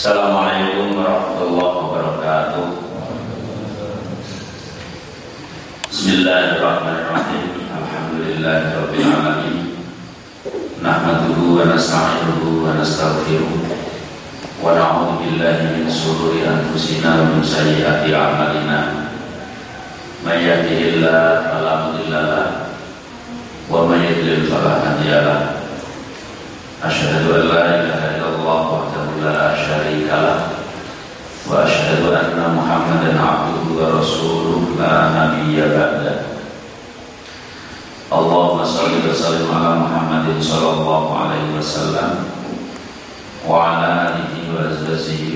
Assalamualaikum warahmatullahi wabarakatuh. Bismillahirrahmanirrahim. Alhamdulillahirabbil alamin. Nahmaduhu wa nasta'inuhu wa nastaghfiruh. Wa na'udzu billahi min shururi anfusina wa min sayyiati a'malina. May yahdihillahu fala mudilla lahu wa may yudlil fala hadiya lahu Asyhadu an la ilaha illallah wahdahu la syarika lah wa asyhadu anna Muhammadan abduhu wa rasuluh la nabiyya ba'da Allahumma salli wa sallim ala Muhammadin sallallahu alaihi wasallam wa ala alihi wa azwajihi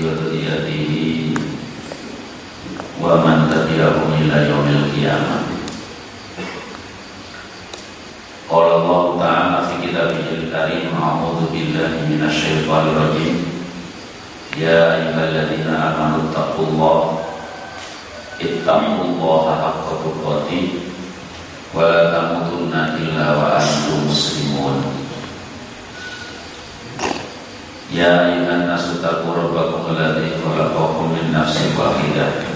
wa dhurriyyatihi wa man tabi'ahum ila yaumil qiyamah Qala Allah Ta'ala fi kitabihil karim A'udhu billahi minasyaitanir rajim Ya ayyuhalladzina amanu taqullah Ittaqullaha haqqa tuqatih wa la tamutunna illa wa antum muslimun. Ya ayyuhan nasu taqu rabbakum alladzi khalaqakum min nafsin wahidah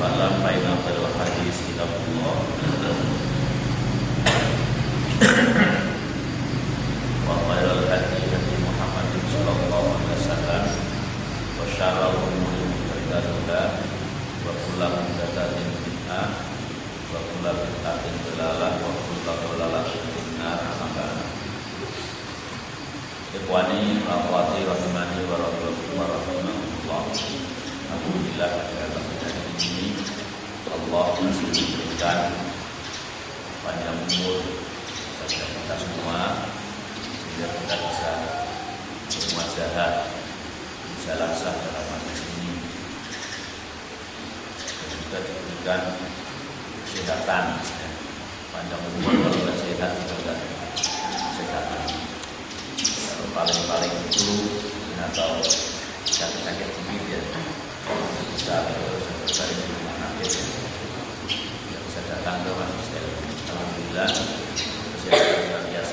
Fa'lam pada hadis Wa khairal hadi hadi Muhammad sallallahu alaihi wasallam. Wa syarrul umuri muhtadatuha Wa kullu muhtadatin bid'ah Wa kullu bid'atin dalalah. Wa kullu dalalatin finnar. Amma Ikhwani, rahwati, rahimani, wa rahimahullah Alhamdulillah, ini Allah diberikan panjang umur kepada kita semua. Sehingga kita bisa bermuajahat bisa laksah dalam masa ini. Dan juga diberikan kesehatan. Panjang umur kalau tidak sehat juga kesehatan kalau paling-paling itu atau sakit-sakit sedikit ya bisa dari di rumah sakit ya. Bisa datang ke masjid alhamdulillah kesehatan luar biasa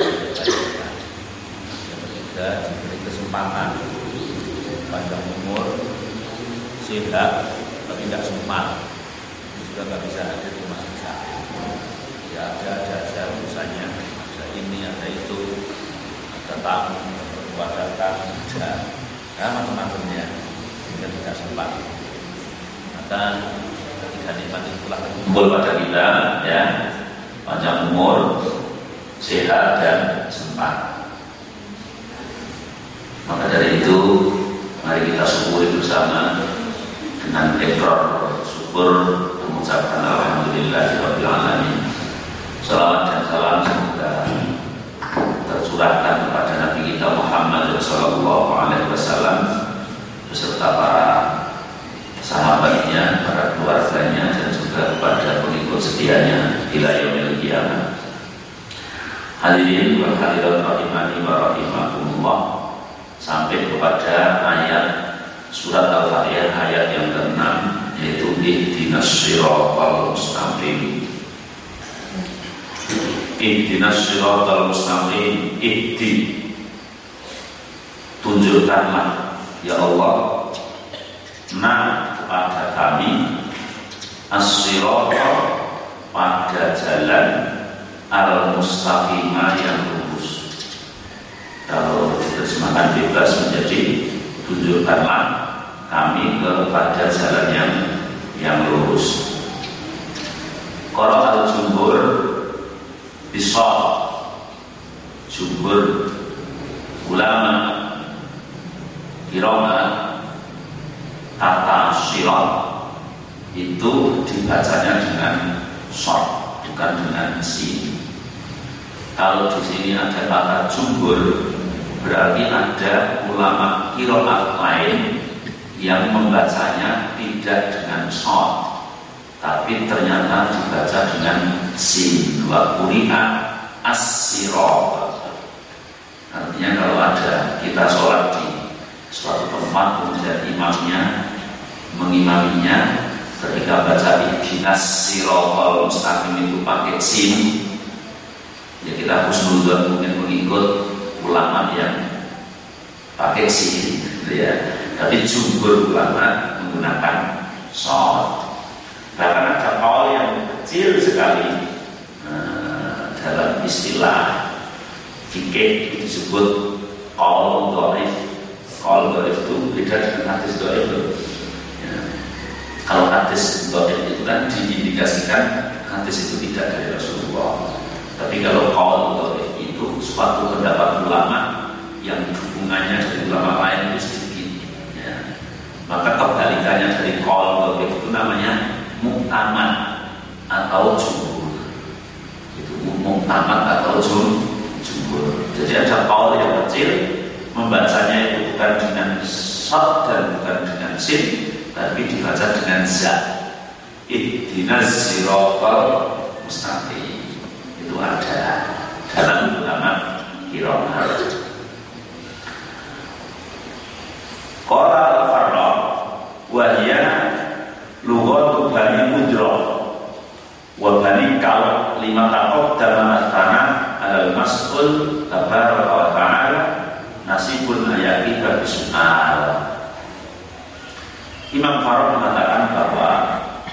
yang ketiga diberi kesempatan panjang umur sehat tapi tidak sempat. Juga nggak bisa hadir di rumah sakit ya ada ada ada urusannya. Ada ini ada itu. Ada tamu ada datang ada. Ya, macam-macamnya. Sehingga tidak sempat maka ketika nikmat itu telah terkumpul pada kita ya panjang umur sehat dan sempat. Maka dari itu mari kita syukuri bersama dengan ekor syukur mengucapkan alamin. Salawat dan salam semoga tercurahkan kepada Nabi kita Muhammad sallallahu alaihi wasallam beserta para sahabatnya, para keluarganya dan juga kepada setianya ila yaumil qiyamah. Hadirin wa hadirat rahimani wa rahimakumullah sampai kepada ayat surat Al-Fatihah ayat yang ke-6 yaitu ihdinas siratal mustaqim. Ihdinas siratal mustaqim ihdi tunjukkanlah ya Allah nah pada kami as pada jalan al-mustaqimah yang lurus. Kalau diterjemahkan bebas menjadi tunjukkanlah kami kepada jalan yang yang lurus. Kalau al-jumhur bisa jumhur ulama kiroma kata sirat itu dibacanya dengan short bukan dengan si kalau di sini ada kata jumhur berarti ada ulama kiroat lain yang membacanya tidak dengan shot tapi ternyata dibaca dengan sin wa kuri'a as artinya kalau ada kita sholat di suatu tempat kemudian imamnya mengimaminya ketika baca ihdinas siratal mustaqim itu pakai sin ya kita husnuzon mungkin mengikut ulama yang pakai sin ya. Tapi jumhur ulama menggunakan short bahkan ada yang kecil sekali nah, dalam istilah fikih itu disebut kaul doif kaul doif itu beda dengan hadis ya. Kalau hadis doif itu kan diindikasikan hadis itu tidak dari Rasulullah tapi kalau kaul doif itu suatu pendapat ulama yang hubungannya dari ulama lain itu maka kebalikannya dari kol itu namanya muktamad atau jumhur. Itu muktamad atau jumhur. Jadi ada kol yang kecil membacanya itu bukan dengan shot dan bukan dengan sin, tapi dibaca dengan za. Ihdinas siratal mustaqim. Itu ada dalam ulama kiraat. Qala al-Farra wa hiya lughatu Bani Mudra wa Bani Kal lima taqaddama mathana al mas'ul tabaraka wa ta'ala nasibun ayati bisu'al Imam Farad mengatakan bahwa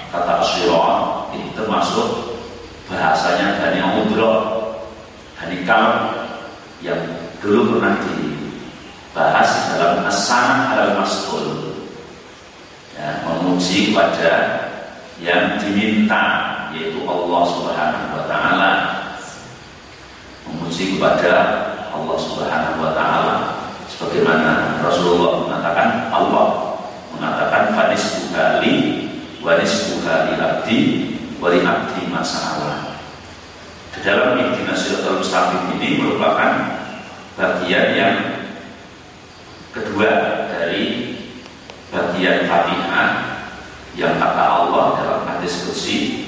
kata Syirah ini termasuk bahasanya Bani Mudra Bani Kal yang dulu pernah di bahas dalam asana al masul ya, memuji kepada yang diminta yaitu Allah Subhanahu wa taala. Memuji kepada Allah Subhanahu wa taala. Sebagaimana Rasulullah mengatakan Allah mengatakan fadis buhali wanis buhali abdi wali abdi masalah. Di dalam ihdinas siratal mustaqim ini merupakan bagian yang kedua dari bagian Fatihah yang kata Allah dalam hadis kursi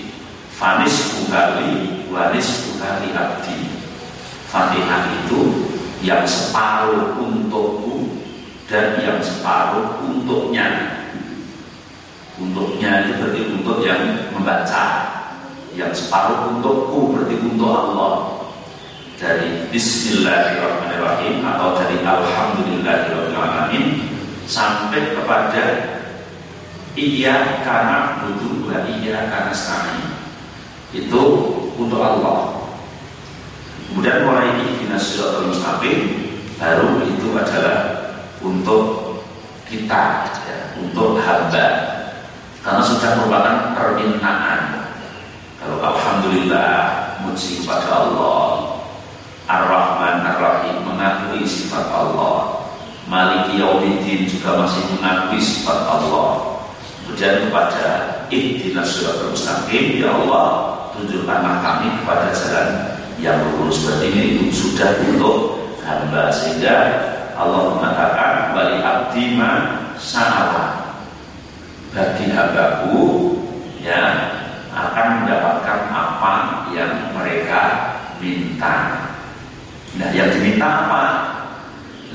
Fanis buhali wanis buhali abdi. Fatihah itu yang separuh untukku dan yang separuh untuknya untuknya itu berarti untuk yang membaca. Yang separuh untukku berarti untuk Allah. Dari Bismillahirrahmanirrahim atau dari Alhamdulillahirrahmanirrahim sampai kepada iya karena butuh wa iya karena sani itu untuk Allah. Kemudian mulai ihdinas siratal mustaqim baru itu adalah untuk kita ya, untuk hamba. Karena sudah merupakan permintaan. Kalau Alhamdulillah muji kepada Allah. Ar-Rahman Ar-Rahim mengakui sifat Allah. Maliki Yaumiddin juga masih mengakui sifat Allah. Kemudian kepada Ihdinas surat mustaqim Ya Allah tunjukkanlah kami kepada jalan yang lurus. Berarti ini sudah untuk hamba. Sehingga Allah mengatakan Bali abdima sa'ala Bagi hambaku Ya akan mendapatkan apa yang mereka minta Nah yang diminta apa?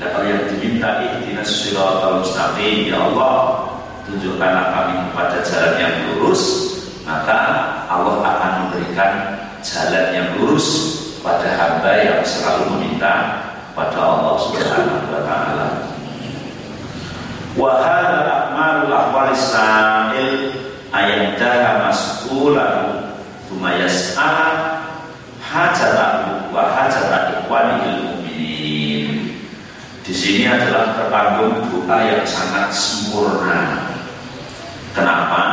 Kalau yang diminta ihdinas siratal mustaqim ya Allah tunjukkanlah kami kepada jalan yang lurus maka Allah akan memberikan jalan yang lurus pada hamba yang selalu meminta pada Allah Subhanahu wa taala. Wa hadha akmalul ahwalis sa'il ayyadah mas'ulahu thumma yas'ala hajatahu wa hajata ikhwanihil mu'minin. Di sini adalah terkandung doa yang sangat sempurna. Kenapa?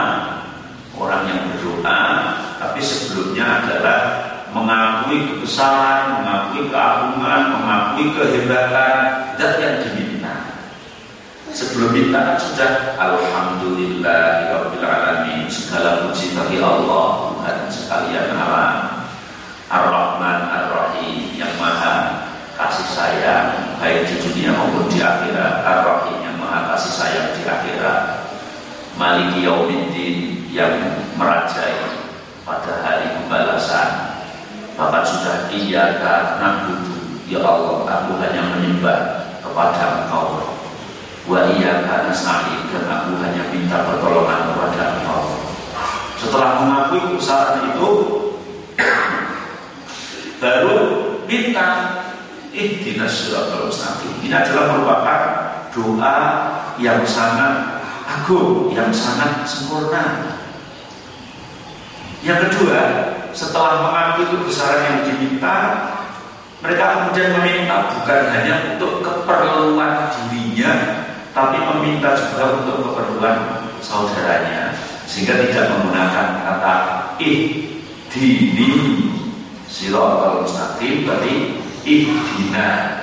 Orang yang berdoa tapi sebelumnya adalah mengakui kebesaran, mengakui keagungan, mengakui kehebatan dan yang diminta. Sebelum minta kan sudah Alhamdulillah alamin segala puji bagi Allah Tuhan sekalian alam Ar-Rahman Ar-Rahim yang sayang baik di dunia maupun di akhirat Ar-Rahim yang maha kasih sayang di akhirat Maliki Yaumiddin yang merajai pada hari pembalasan Bapak sudah iya karena Ya Allah aku hanya menyembah kepada engkau Wa karena dan aku hanya minta pertolongan kepada engkau Setelah mengakui kesalahan itu Baru minta ihdinas siratal mustaqim. Ini adalah merupakan doa yang sangat agung, yang sangat sempurna. Yang kedua, setelah mengakui kebesaran yang diminta, mereka kemudian meminta bukan hanya untuk keperluan dirinya, tapi meminta juga untuk keperluan saudaranya, sehingga tidak menggunakan kata ih dini siratal mustaqim, berarti ihdina.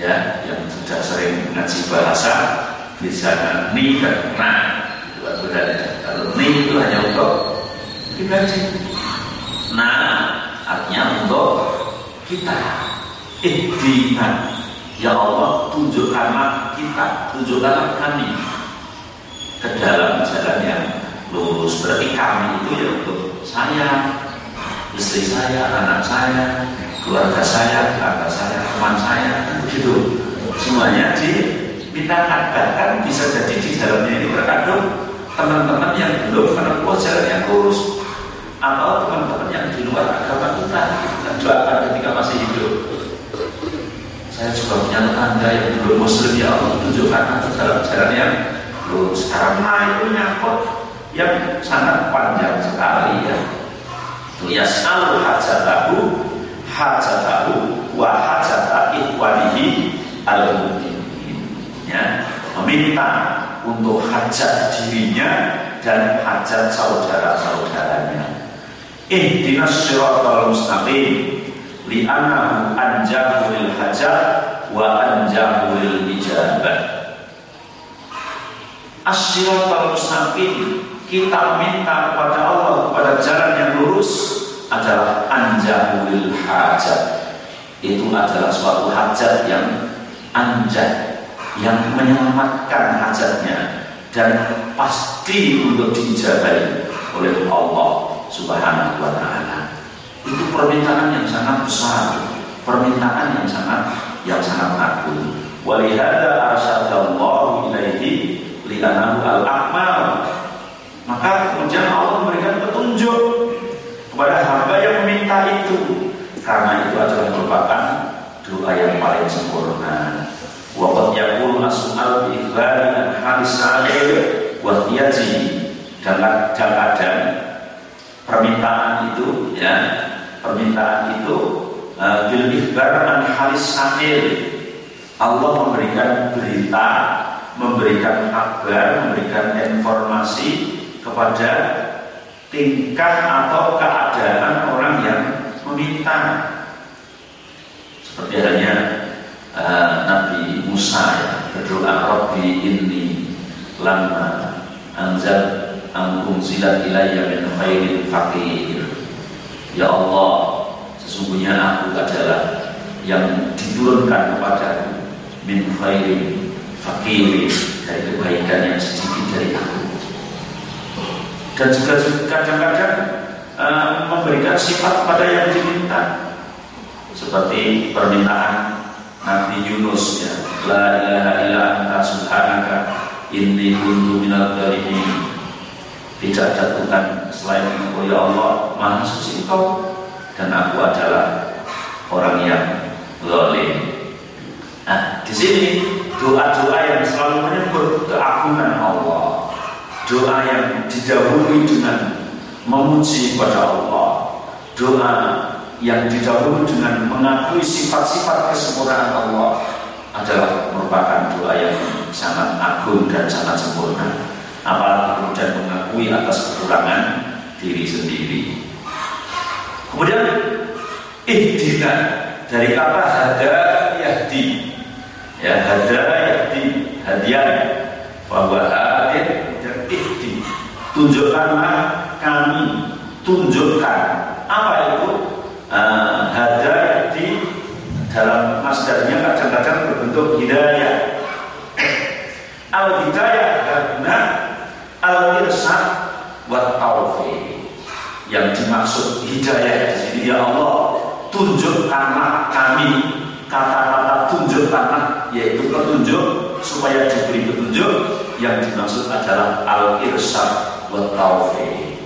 Ya yang sudah sering ngaji bahasa bisa ni dan na. Itu bedanya. Kalau ni itu hanya untuk pribadi. Nah, artinya untuk kita. Ihdina. Ya Allah, tunjukkanlah kita, tunjukkanlah kami ke dalam jalan yang lurus. Berarti kami itu ya untuk saya, istri saya, anak saya, keluarga saya, keluarga saya, teman saya, begitu. Semuanya dimintakan bahkan bisa jadi di dalamnya ini terkandung teman-teman yang belum menempuh jalan yang lurus atau teman-teman yang di luar agama kita doakan ketika masih hidup. Saya juga punya tetangga yang belum muslim ya Allah tunjukkan aku dalam jalan yang lurus. Karena itu nyangkut yang sangat panjang sekali ya. Itu ya selalu hajatahu hajatahu wa hajata ikhwanihi al ya meminta untuk hajat dirinya dan hajat saudara-saudaranya ihdinas siratal mustaqim. Li'annahu anjahu lil hajat wa anjahu lil ijabah. As-siratal mustaqim. Kita minta kepada Allah pada jalan yang lurus adalah anjahu lil hajat itu adalah suatu hajat yang anjah yang menyelamatkan hajatnya dan pasti untuk dijabai oleh Allah Subhanahu wa taala. Itu permintaan yang sangat besar, permintaan yang sangat yang sangat agung. Walihada arsyadallahu ilaihi li'anahu al-akmal. Maka kemudian Allah memberikan petunjuk kepada hamba yang meminta itu karena itu adalah merupakan doa yang paling sempurna. Waqad yaqulu as-su'al bi ikhlali an halis sa'il wa dan kadang permintaan itu ya permintaan itu uh, bil ikhbar an halis Allah memberikan berita memberikan kabar memberikan informasi kepada tingkah atau keadaan orang yang meminta. Seperti halnya uh, Nabi Musa ya, berdoa Rabbi inni lama anzal angkum silat ilayya min khairin fakir Ya Allah Sesungguhnya aku adalah Yang diturunkan kepada Min khairin fakir Dari kebaikan yang sedikit dari aku. Dan juga kadang-kadang uh, Memberikan sifat pada yang diminta Seperti permintaan Nabi Yunus ya. La ilaha illa anta subhanaka Inni kuntu minal dhalimin tidak ada Tuhan selain Engkau ya Allah Maha suci Engkau. Dan aku adalah orang yang zalim. Nah, di sini doa-doa yang selalu menyebut keagungan Allah, doa yang didahului dengan memuji kepada Allah, doa yang didahului dengan mengakui sifat-sifat kesempurnaan Allah adalah merupakan doa yang sangat agung dan sangat sempurna apalagi kemudian mengakui atas kekurangan diri sendiri. Kemudian ihdina. Dari kata hada yahdi. Ya hada yahdi. Hadiah. Bahwa hadir dan ihdi. Tunjukkanlah kami. Tunjukkan. Apa itu? Uh, hada yahdi. Dalam masdarnya kadang-kadang berbentuk hidayah. Al hidayah karena al irsad wa taufiq. Yang dimaksud hidayah di sini ya Allah tunjukkanlah kami kata-kata tunjukkanlah yaitu petunjuk supaya diberi petunjuk yang dimaksud adalah al irsad wa taufiq.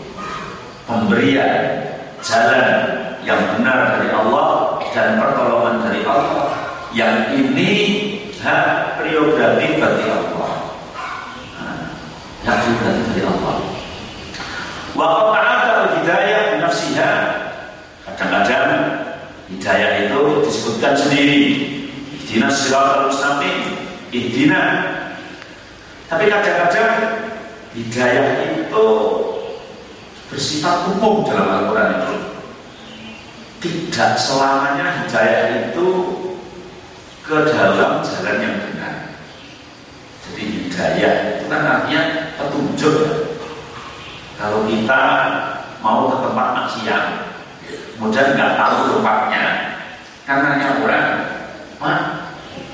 Pemberian jalan yang benar dari Allah dan pertolongan dari Allah yang ini hak prerogatif bagi Allah prerogatif dari Allah. Wa qata'ata hidayah nafsiha. Kadang-kadang hidayah itu disebutkan sendiri. Ihdina siratal mustaqim. Ihdina. Tapi kadang-kadang hidayah itu bersifat umum dalam Al-Quran itu. Tidak selamanya hidayah itu ke dalam jalan yang benar. Jadi hidayah itu kan artinya petunjuk. Kalau kita mau ke tempat maksiat, kemudian nggak tahu tempatnya, kan nanya orang, Pak,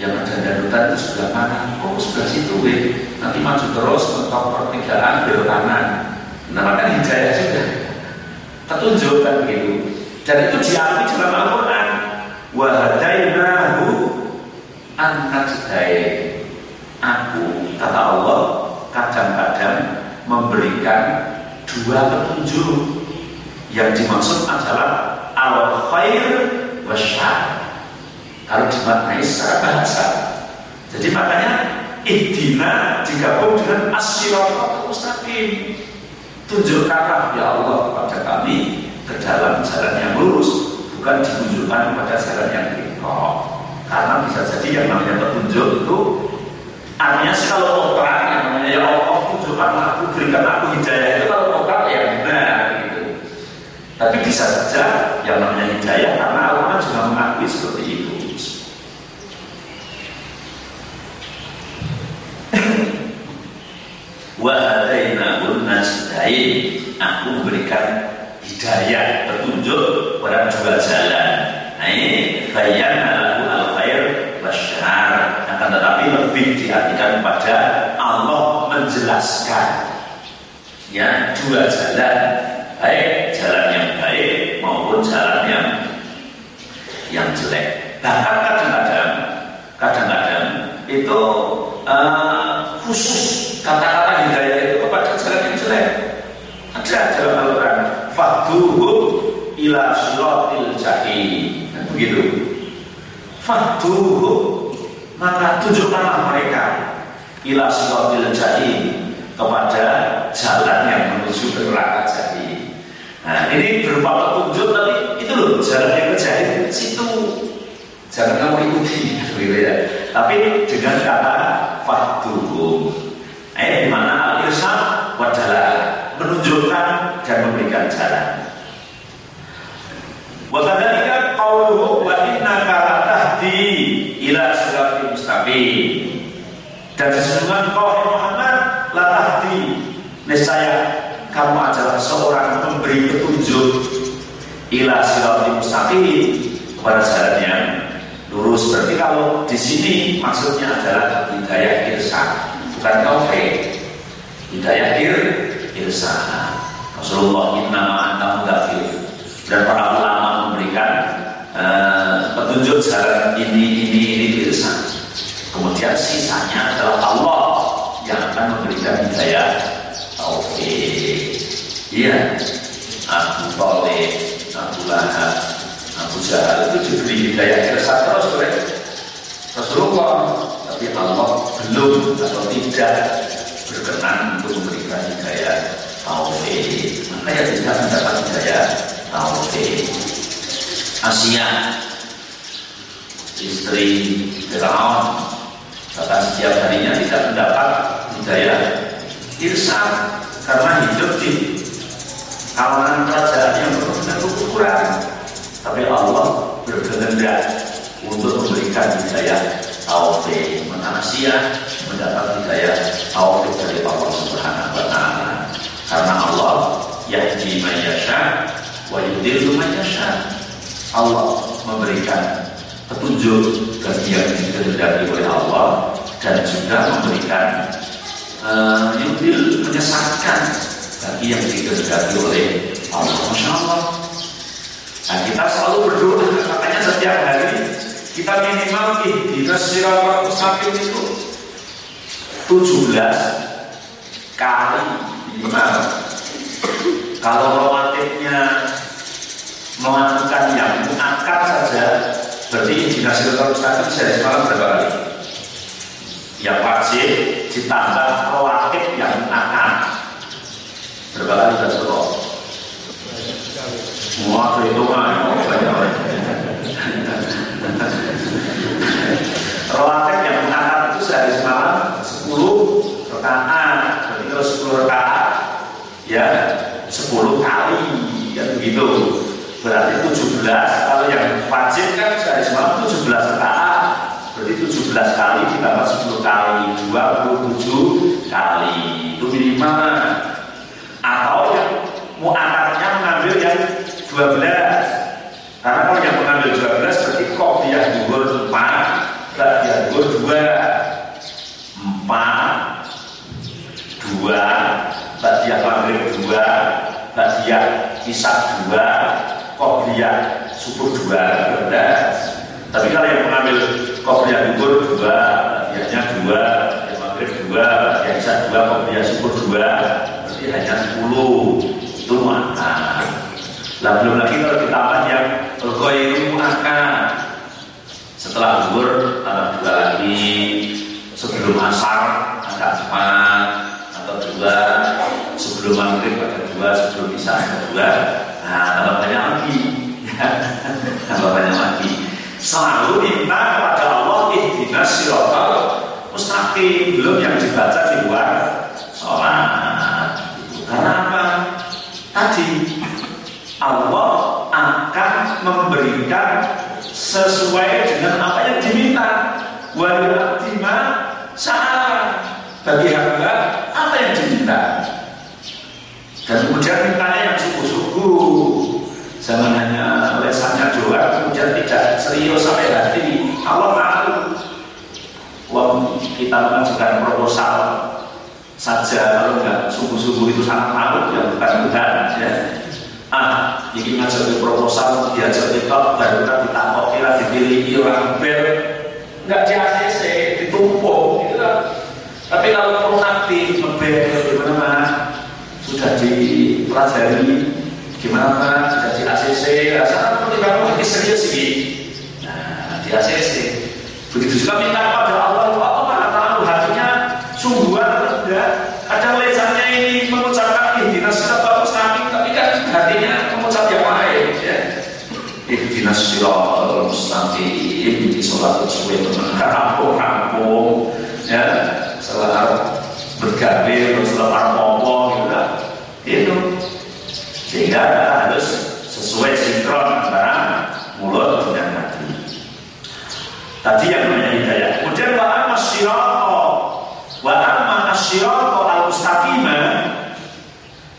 yang ada darurat itu sebelah mana? Oh sebelah situ, weh. Nanti maju terus mentok pertigaan belok kanan. Nah, kan hidayah juga. Petunjuk kan begitu. Dan itu diakui dalam Al-Quran. Wa hadainahu an Aku kata Allah kadang-kadang memberikan dua petunjuk yang dimaksud adalah al khair wa Kalau dimaknai secara bahasa. Jadi makanya ihdina digabung dengan as-siratal mustaqim. Tunjukkanlah ya Allah kepada kami ke dalam jalan yang lurus bukan ditunjukkan kepada jalan yang bengkok karena bisa jadi yang namanya petunjuk itu artinya sih kalau otak yang namanya ya Allah tunjukkan aku berikan aku hidayah itu kalau otak ya benar gitu. Tapi bisa saja yang namanya hidayah karena Al-Quran juga mengakui seperti itu. Hadainahun nasdain aku memberikan hidayah petunjuk pada dua jalan. Nah ini tetapi lebih diartikan pada Allah menjelaskan. Ya dua jalan baik jalan yang baik maupun jalan yang yang jelek. Bahkan kadang-kadang kadang-kadang itu uh, khusus kata-kata hidayah itu kepada jalan yang jelek. Ada dalam Al-Quran Fahduhum ila siratil jahim. Nah, begitu. Fahduhum maka tunjukkanlah mereka ila siratil jahim kepada jalan yang menuju ke neraka jahim nah ini berupa petunjuk tapi itu loh jalan yang ke jahim situ jangan kamu ikuti gitu ya tapi dengan kata fahduhum eh di mana al-irsad wadalah menunjukkan dan memberikan jalan. Wa kadzalika qauluhu wa innaka la tahdi ila. Dan sesungguhnya kau Muhammad la tahdi niscaya kamu adalah seorang pemberi petunjuk ila siratal mustaqim kepada jalan yang lurus. Berarti kalau di sini maksudnya adalah hidayah irsyad, bukan taufik. Hidayah irsyad irsaha Rasulullah innama anta mudafir dan para ulama memberikan uh, petunjuk jalan ini ini ini irsa kemudian sisanya adalah Allah yang akan memberikan hidayah. Taufik iya. Abu Talib Abu Lahab Abu Jahal itu diberi hidayah. Irsa terus oleh Rasulullah tapi Allah belum atau tidak berkenan untuk memberikan hidayah taufik maka ya tidak mendapat hidayah taufik Asia. Istri Firaun bahkan setiap harinya tidak mendapat hidayah irsa karena hidup di kawanan kerajaan yang benar ukuran tapi Allah berkehendak untuk memberikan hidayah taufik manusia mendapat hidayah taufik dari Allah Subhanahu wa taala. Karena Allah yahdi man yasha wa yudhillu. Allah memberikan petunjuk bagi yang dikehendaki oleh Allah dan juga memberikan uh, yudil menyesatkan bagi yang dikehendaki oleh Allah. Masya Allah. Nah, kita selalu berdoa, makanya setiap hari kita minimal ihdinas siratal mustaqim itu 17 kali minimal. Kalau rawatibnya melakukan yang mengangkat saja berarti ihdinas siratal mustaqim sehari semalam berapa kali? Yang wajib ditambah rawatib yang mengangkat berapa kali kita suruh? Wah, itu mah banyak Rawatib yang mengangkat itu sehari semalam 10 rakaat. Berarti kalau 10 rakaat ya 10 kali ya begitu. Berarti 17 kalau yang wajib kan sehari semalam 17 rakaat. Berarti 17 kali ditambah 10 kali 27 kali itu minimal. Atau yang mau angkatnya mengambil yang 12 karena kalau yang mengambil 12 berarti kopiah duhur 4 Ba'diyah duhur 2 4 2 Ba'diyah maghrib 2 Ba'diyah isak 2 Kopiah subuh 2 12 Tapi kalau yang mengambil kopiah duhur 2 Ba'diyahnya 2 Ba'diyah maghrib 2 Ba'diyah isak 2 Kopiah subuh 2 Berarti hanya 10 Itu mana Nah belum lagi kalau ditambah yang Ghairu akan Setelah zuhur tambah dua lagi. Sebelum asar agak empat. Atau dua. Sebelum maghrib ada dua. Sebelum isya ada dua Nah tambah banyak lagi Tambah banyak lagi Selalu minta kepada Allah Ihdinas siratal mustaqim Belum yang dibaca di luar sholat Karena apa? Tadi Allah akan memberikan sesuai dengan apa yang diminta. Waliyatima saat bagi hamba apa yang diminta. Dan kemudian serius sampai hati. Allah tahu. Wong kita mengajukan proposal saja kalau nggak sungguh-sungguh itu sangat malu yang bukan Tuhan ya ah ini ngajak proposal diajak kita baru kita ditangkap kira dipilih orang bel nggak di ACC ditumpuk gitu kan tapi kalau perlu aktif ngebel gimana mah sudah dipelajari gimana mah sudah di ACC rasa kamu ini serius sih nah di ACC begitu juga minta pada Allah Allah mana tahu hatinya sungguhan tidak? Kadang lesannya ini mengucapkan ihdinas siratal mustaqim tapi kan hatinya mengucap yang lain ya. Ihdinas siratal mustaqim di sholat subuh itu rampung-rampung ya. Setelah bergabir setelah popo gitu itu. Sehingga harus sesuai sinkron antara mulut dan hati tadi yang namanya hidayah. Kemudian wa amma syirata wa amma asyirata al-mustaqimah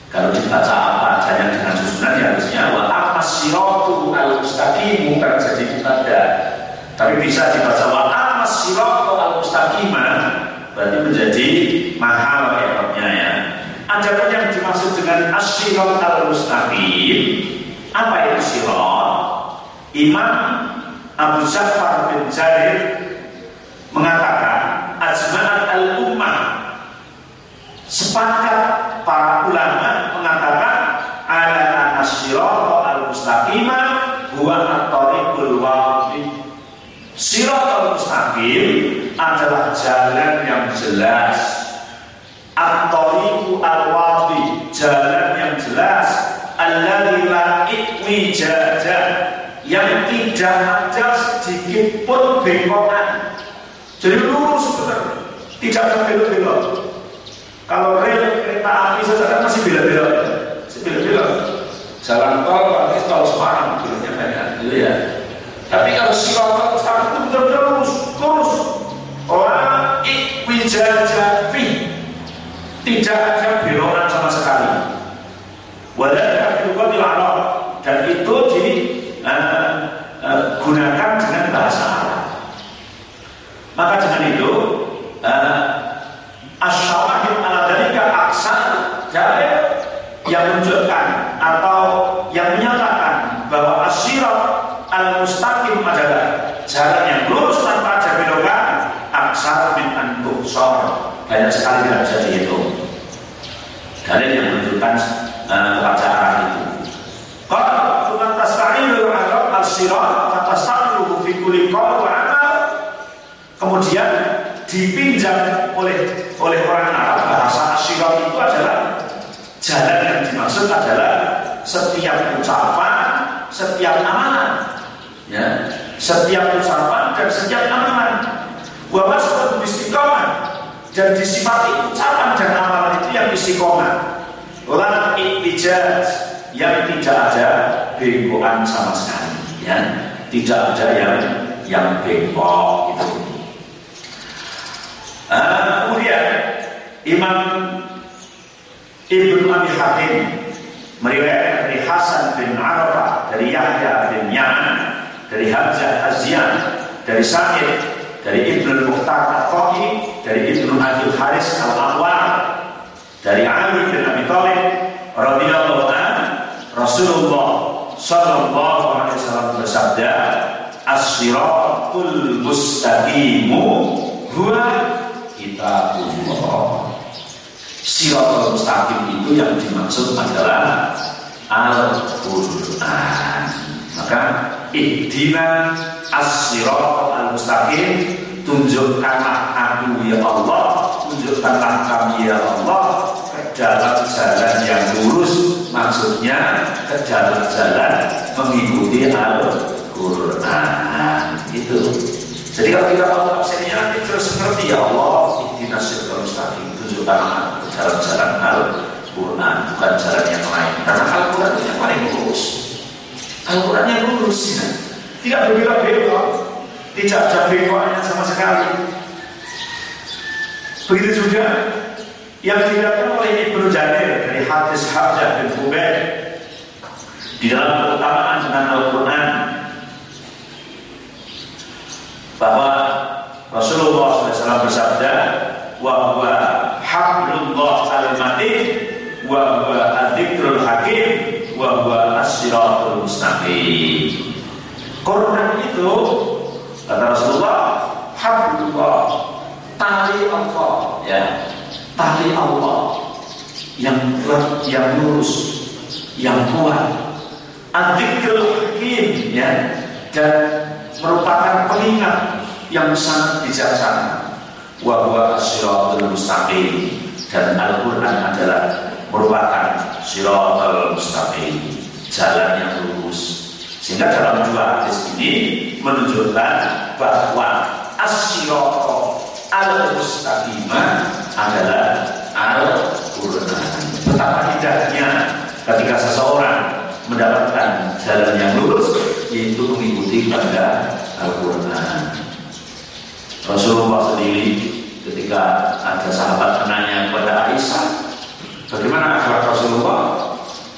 kalau dibaca apa adanya dengan susunan ya harusnya wa amma syiratu al-mustaqimu kan jadi ada tapi bisa dibaca wa amma syiratu al-mustaqimah berarti menjadi mahal ya ya. Ada pun yang dimaksud dengan asyirat al-mustaqim? Apa itu syirat Imam Abu Ja'far bin Jarir mengatakan ajma'at al-ummah. Sepakat para ulama mengatakan ala asyirata al-mustaqimah huwa at-tariqul waqi Siratal mustaqim adalah jalan yang jelas. At-tariqu al-wadi jalan yang jelas. Alladzi la iwijaja yang tidak bengokan jadi lurus benar tidak ada belok-belok kalau rel kereta api saja kan masih belok-belok masih belok-belok jalan tol berarti tol Semarang. Beloknya banyak gitu ya. Tapi kalau siratal mustaqim itu benar-benar lurus. Lurus. Orang iwijaja fi. Tidak ada belokan sama sekali. Walau dan itu digunakan uh, uh, dengan bahasa sor banyak sekali tidak bisa dihitung dalil yang menunjukkan uh, wajah arah itu kalau cuma tasta'ilu ala al-sirat qawl wa amal kemudian dipinjam oleh oleh orang Arab bahasa asyirat itu adalah jalan yang dimaksud adalah setiap ucapan, setiap amalan, ya, setiap ucapan dan setiap amalan. Wa masbut istiqomah dan disifati ucapan dan amalan itu yang istiqomah. Lan iktijaz yang tidak ada bengkokan sama sekali, ya, tidak ada yang yang bengkok itu. Uh, kemudian Imam Ibnu Abi Hatim meriwayatkan dari Hasan bin Arafah, dari Yahya bin Yaman, dari Hamzah Azian, dari Sa'id dari Ibnu Muhtar Al-Qahi, dari Ibnu Abdul Haris Al-Anwar, dari Ali bin Abi Thalib radhiyallahu anhu Rasulullah sallallahu alaihi wasallam bersabda As-siratul mustaqimu huwa kitabullah. Siratul mustaqim itu yang dimaksud adalah Al-Qur'an. Maka ihdina as-siratal al-mustaqim tunjukkanlah aku ya Allah tunjukkanlah kami ya Allah ke jalan jalan yang lurus maksudnya ke jalan-jalan mengikuti Al-Quran itu jadi kalau kita mau tafsirnya nanti terus ngerti ya Allah siratal mustaqim tunjukkanlah aku jalan-jalan Al-Quran bukan jalan yang lain. Karena Al-Quran itu yang paling lurus. Al-Quran yang lurus. Ya. tidak berbeda-beda tidak ada bengkoknya sama sekali. Begitu juga yang dikatakan oleh Ibnu Jarir hadis Hamzah bin Hubair di dalam keutamaan dengan Al-Quran bahwa Rasulullah SAW bersabda wa huwa hablullah al-matin wa huwa al-dhikrul hakim wa huwa as-siratul mustaqim. Quran itu Kata Rasulullah, Hablullah, tali Allah, ya, tali Allah yang yang lurus, yang kuat. Adzikul hakim, ya, dan merupakan pengingat yang sangat bijaksana. Wa huwa as-siratul mustaqim dan Al-Qur'an adalah merupakan siratul mustaqim, jalan yang lurus. Sehingga dalam dua hadis ini menunjukkan bahwa asyiroko al-mustaqimah adalah Al-Quran. Betapa indahnya ketika seseorang mendapatkan jalan yang lurus yaitu mengikuti pada Al-Quran. Rasulullah sendiri ketika ada sahabat menanya kepada Aisyah, bagaimana akhlak Rasulullah?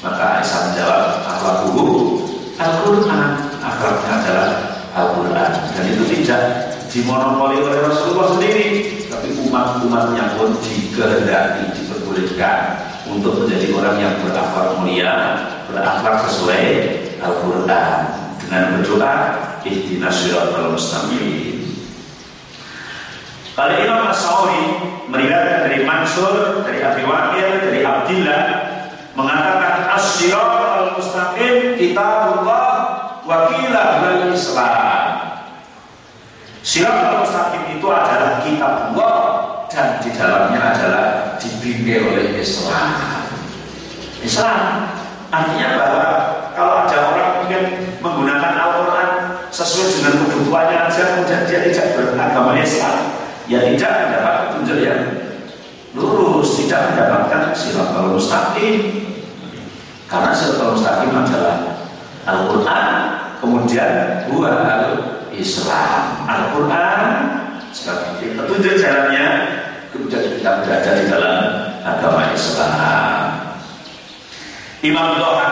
Maka Aisyah menjawab, akhlak Al-Quran. Akhlaknya adalah Al-Quran dan itu tidak dimonopoli oleh Rasulullah sendiri tapi umat-umatnya pun dikehendaki diperbolehkan untuk menjadi orang yang berakhlak mulia berakhlak sesuai Al-Quran dengan berdoa ihdinas siratal mustaqim Kali Imam As-Sauri meriwayatkan dari Mansur, dari Abi Waqil, dari Abdillah mengatakan as-siratal mustaqim kitabullah wakilah wal Islam. Siratul Mustaqim itu adalah kitab Allah dan di dalamnya adalah dibimbing oleh Islam. Islam artinya bahwa kalau ada orang mungkin menggunakan Al-Quran sesuai dengan kebutuhannya aja kemudian dia tidak beragama Islam ya tidak mendapat petunjuk yang lurus tidak mendapatkan siratul mustaqim. Karena siratul mustaqim adalah Al-Quran kemudian buah Al-Islam. Al-Quran sebagai petunjuk jalannya kemudian kita berada di dalam agama Islam Imam Doha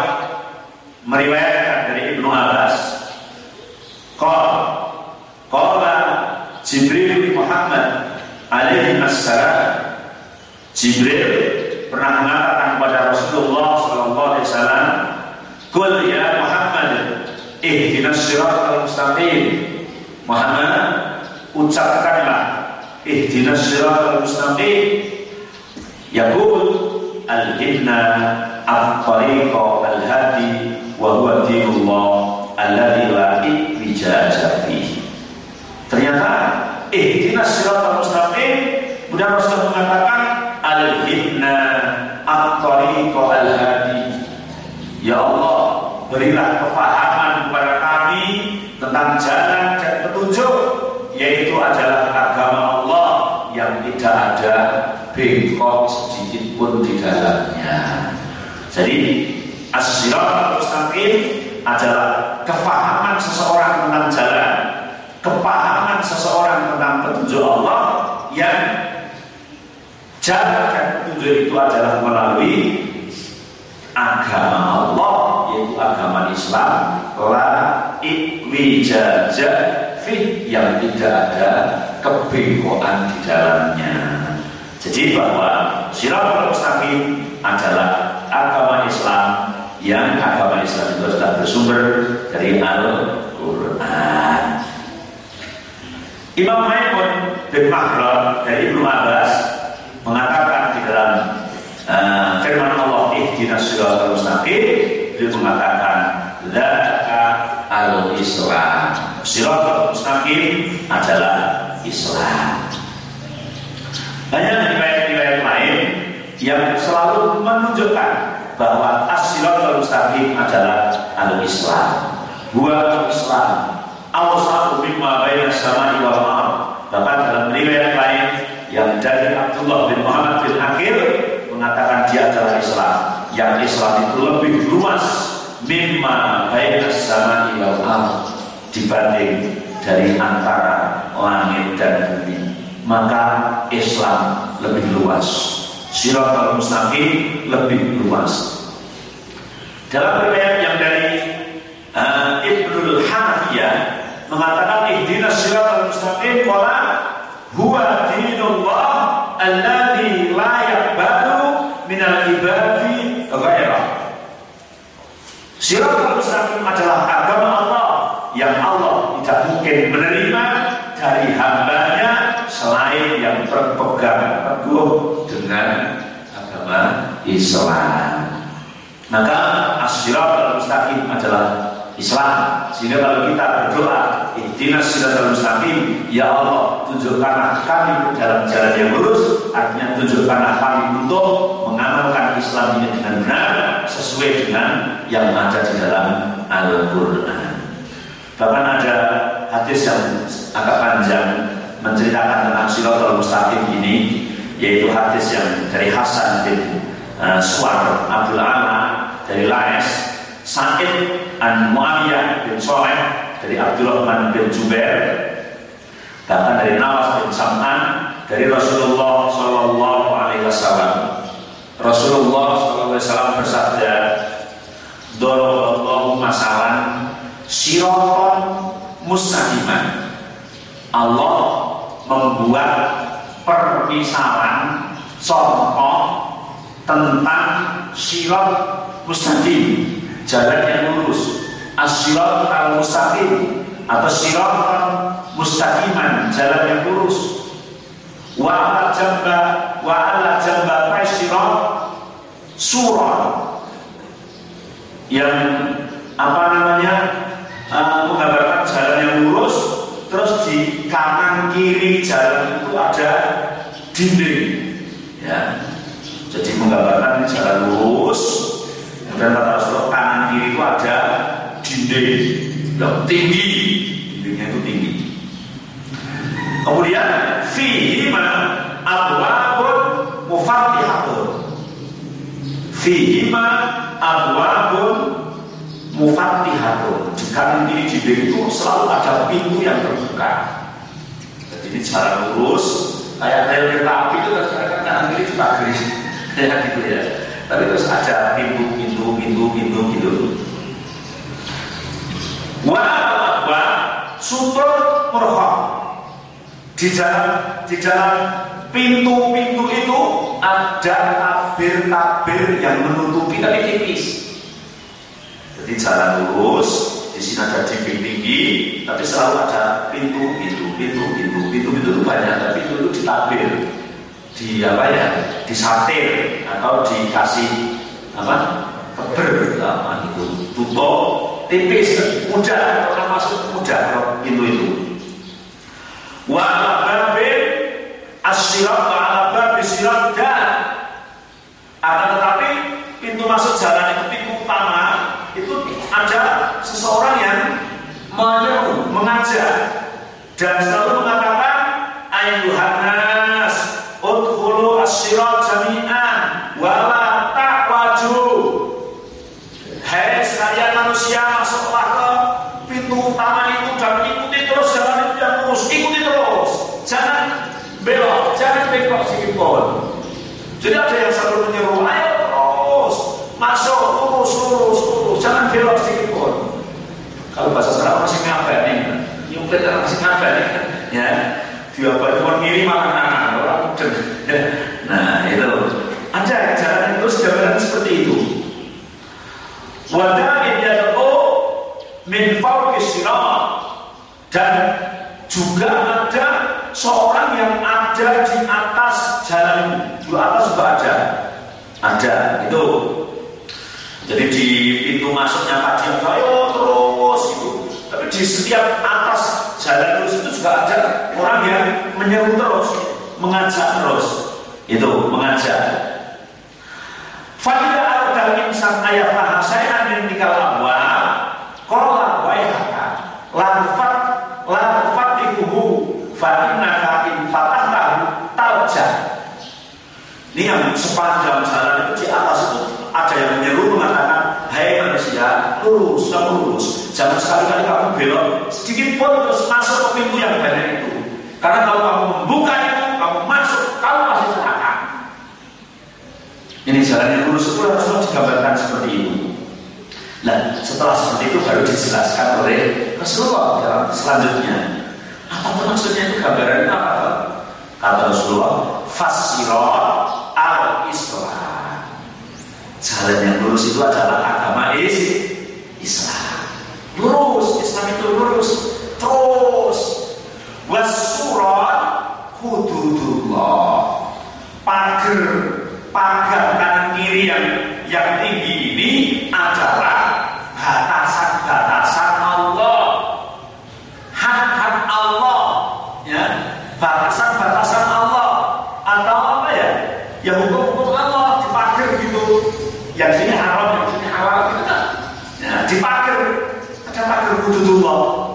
meriwayatkan dari Ibnu Abbas Qal Qala Jibril Muhammad alaihi assalam Jibril pernah mengatakan kepada Rasulullah sallallahu alaihi wasallam Qul ya Muhammad ihdinas siratal mustaqim. Muhammad ucapkanlah ihdinas siratal mustaqim. Yaqul al-inna at-tariqa al-hadi wa huwa dinullah alladhi la ijaza fihi. Ternyata ihdinas siratal mustaqim kemudian Rasul mengatakan al-inna at-tariqa al-hadi. Ya Allah berilah kefahaman kepada kami tentang jalan dan petunjuk yaitu adalah agama Allah yang tidak ada bengkok sedikit pun di dalamnya. Jadi as-sirat mustaqim adalah kefahaman seseorang tentang jalan, kepahaman seseorang tentang petunjuk Allah yang jalan dan petunjuk itu adalah melalui agama Allah yaitu agama Islam la ikwijaja fi yang tidak ada kebengkokan di dalamnya. Jadi bahwa Siratul Mustaqim adalah agama Islam yang agama Islam itu sudah bersumber dari Al-Quran. Imam Maimun bin Mahram dari Ibnu Abbas mengatakan di dalam uh, firman Allah ihdinas siratal mustaqim dia mengatakan dzaka al-islam. Siratal mustaqim adalah Islam. Banyak riwayat-riwayat lain yang selalu menunjukkan bahwa as-siratal mustaqim adalah al-Islam. Huwa Islam. Awsatu mimma baina samai wal ard. Bahkan dalam riwayat lain yang dari Abdullah bin Muhammad bin Akil mengatakan dia adalah Islam. Yang Islam itu lebih luas mimma baina samai wal ard dibanding dari antara langit dan bumi maka Islam lebih luas Siratul Mustaqim lebih luas. Dalam riwayat yang dari uh, Ibnul Hanafiyah mengatakan ihdinas siratal mustaqim qala huwa dinullah alladhi la yaqbalu minal ibadi ghairah. Siratul mustaqim adalah agama Allah yang Allah tidak mungkin menerima dari hambanya selain yang berpegang teguh dengan agama Islam. Maka as-siratal mustaqim adalah Islam. Sehingga kalau kita berdoa, ihdinas siratal mustaqim, ya Allah, tunjukkanlah kami dalam jalan yang lurus, artinya tunjukkanlah kami untuk mengamalkan Islam ini dengan benar sesuai dengan yang ada di dalam Al-Qur'an. Bahkan ada hadis yang agak panjang menceritakan tentang siratal mustaqim ini yaitu hadis yang dari Hasan bin uh, Suwar Abdul Ala dari Lais Sa'id an Muawiyah bin Soleh dari Abdurrahman bin Jubair bahkan dari Nawas bin Sam'an dari Rasulullah Shallallahu Alaihi Wasallam. Rasulullah Shallallahu Alaihi Wasallam bersabda Doroballahu masalan siroton mustaqiman. Allah membuat permisalan contoh tentang sirat mustaqim jalan yang lurus. Asyirat al mustaqim atau sirat mustaqiman jalan yang lurus. Wa ala jamba wa ala jamba sirat surah yang apa namanya uh, menggambarkan jalan yang lurus terus di kanan kiri jalan itu ada dinding. Ya. Jadi menggambarkan jalan lurus. Kemudian kata Rasulullah kanan kiri itu ada dinding. Yang tinggi. Dindingnya itu tinggi. Kemudian fihi mana abwabun mufattihatun fihi abwabun mufattihatun di kanan kiri dinding itu selalu ada pintu yang terbuka. Jadi ini jalan lurus kayak rel kereta api itu kan kanan kiri dipagari ya gitu ya. Tapi terus ada pintu pintu pintu pintu gitu. Wa sutur murhab. Di dalam di dalam pintu-pintu itu ada tabir-tabir yang menutupi tapi tipis jadi jalan lurus di sini ada dinding tinggi, tapi selalu ada pintu, pintu, pintu, pintu, pintu, pintu itu banyak, tapi pintu itu ditabir, di apa ya, disatir atau dikasih apa keber apa itu tutup tipis mudah orang masuk mudah kalau pintu itu. Wa babin asyirat wa babin dan akan tetapi pintu masuk jalan itu pintu utama ada seseorang yang menyeru, mengajak dan selalu mengatakan ayuhan nas udkhulu asyirat jami'an wala ta'waju. Hei sekalian manusia masuklah ke pintu utama itu dan ikuti terus jalan itu yang lurus ikuti terus. Jangan belok jangan belok sedikit pun. Jadi ada yang selalu menyeru ayo terus masuk jangan belok sedikit pun. Kalau bahasa sekarang masih ngabek nih. Nyumpet masih ngabek nih. Ya dia bantuan kiri makan kanan orang mudeng nah itu ada jalan itu jalan seperti itu. Wada'in yad'u min fawqi dan juga ada seorang yang ada di atas jalan. Di atas juga ada. Ada itu. Jadi di pintu masuknya tadi ayo terus itu. Tapi di setiap atas jalan terus itu juga ada orang yang menyeru terus mengajak terus. Itu mengajak. Fadilah al insan ayat saya min tikal awal Kola waihaka Lanfat Lanfat ikuhu Fa'inaka in fatahtahu Taljah Ini yang sepanjang jalan itu di atas itu Ada yang menyeru mengatakan Hai manusia lurus kamu lurus Jangan sekali-kali kamu belok Sedikit pun terus masuk ke pintu yang banyak itu Karena kalau kamu membuka itu Kamu masuk, kamu pasti celaka ini jalan yang lurus itu harus digambarkan seperti itu. Nah, setelah seperti itu baru dijelaskan oleh Rasulullah dalam selanjutnya. Apa tuh maksudnya itu gambaran apa? Kata Rasulullah, fasirat al Islam. Jalan yang lurus itu adalah agama Islam. Lurus, Islam itu lurus. Terus wasurat hududullah. Pagar pagar kanan kiri yang yang tinggi ini adalah batasan-batasan Allah. Hak-hak Allah ya. Batasan-batasan Allah. Atau apa ya? Ya hukum-hukum Allah dipagar gitu. Yang sini haram yang sini halal gitu kan. Ya dipagar. Ada pagar hududullah